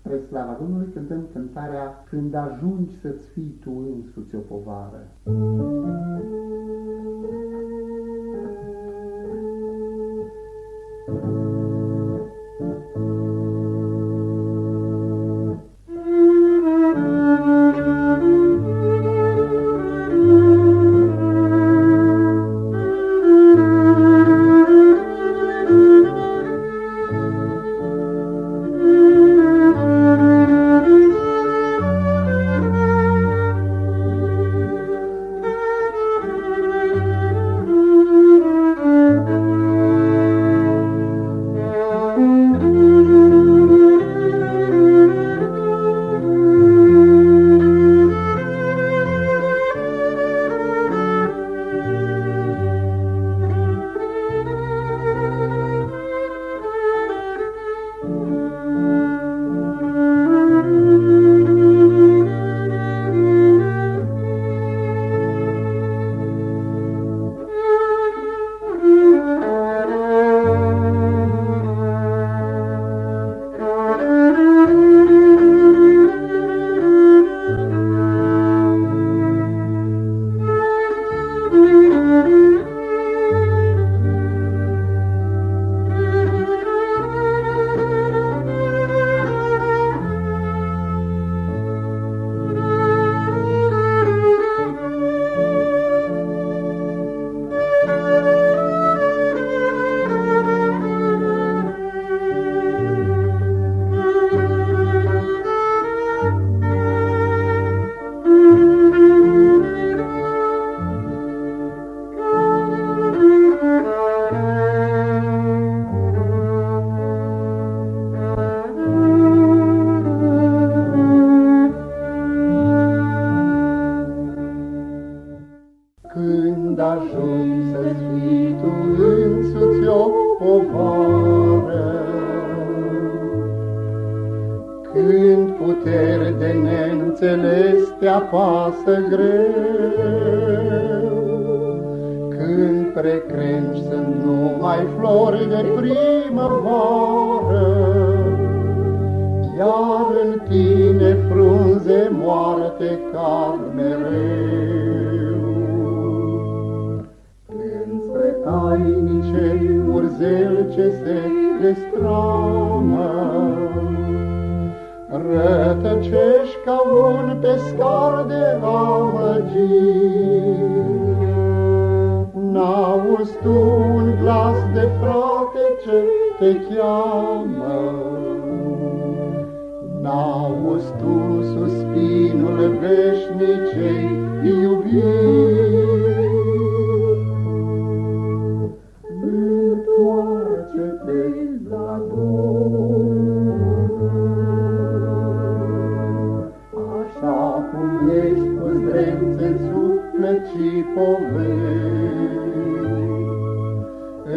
Spre slava Domnului cântăm cântarea Când ajungi să-ți fii tu însuți o povară. Puteri de neînțeles te apasă greu, Când precrengi sunt numai flori de primăvară, Iar în tine frunze moarte cad mereu. tainice urzel ce se destramă. Rătăcești ca un pescar de amăgiri. N-auzi tu un glas de frate ce te cheamă. N-auzi tu suspinul veșnicei iubiri.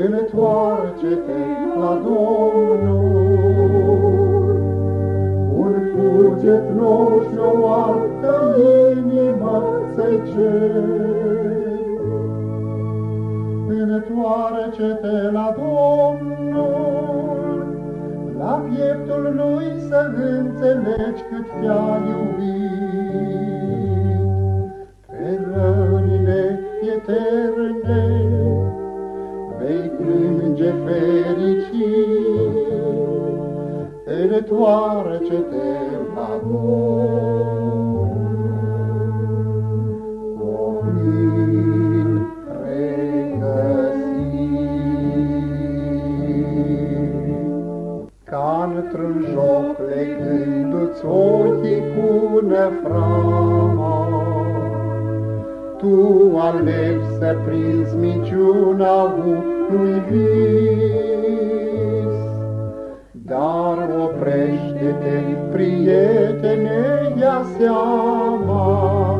Întoarce-te la Domnul, un cuget nou și o altă inimă să-i Întoarce-te la Domnul, la pieptul lui să înțelegi cât te-a iubit într-un joc legându-ți ochii cu năframa, tu alevi să prinzi minciuna unui vis. Dar oprește-te, prietene, ia seama,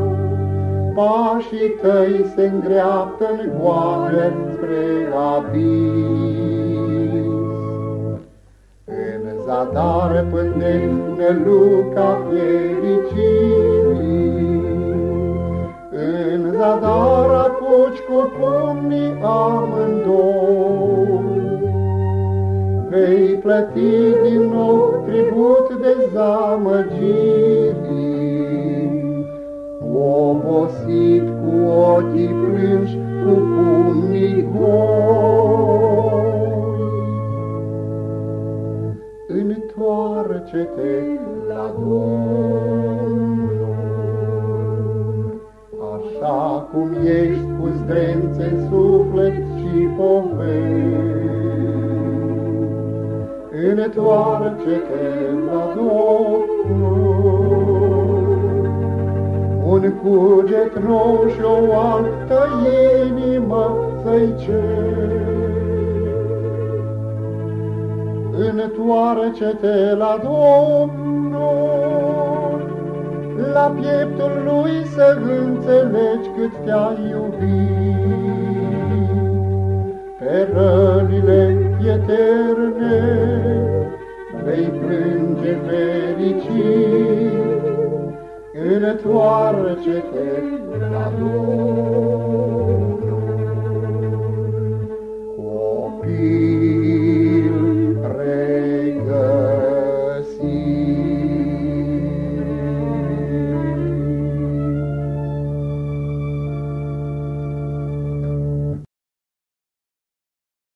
Pașii tăi se îngreaptă în goană spre abis. În zadar pândește luca fericirii, zadar plăti din nou tribut dezamăgirii, obosit cu ochii plânși, cu pumnii goi. Întoarce-te la Domnul, așa cum ești cu zdrențe suflet și poveri. Întoarce-te la Domnul, un cuget nou și o altă inimă să-i Întoarce-te la Domnul, la pieptul lui să înțelegi cât te-a iubit. Pe rănile eterne vei plânge fericit, întoarce-te la Domnul.